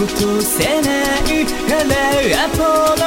落とせないからアポの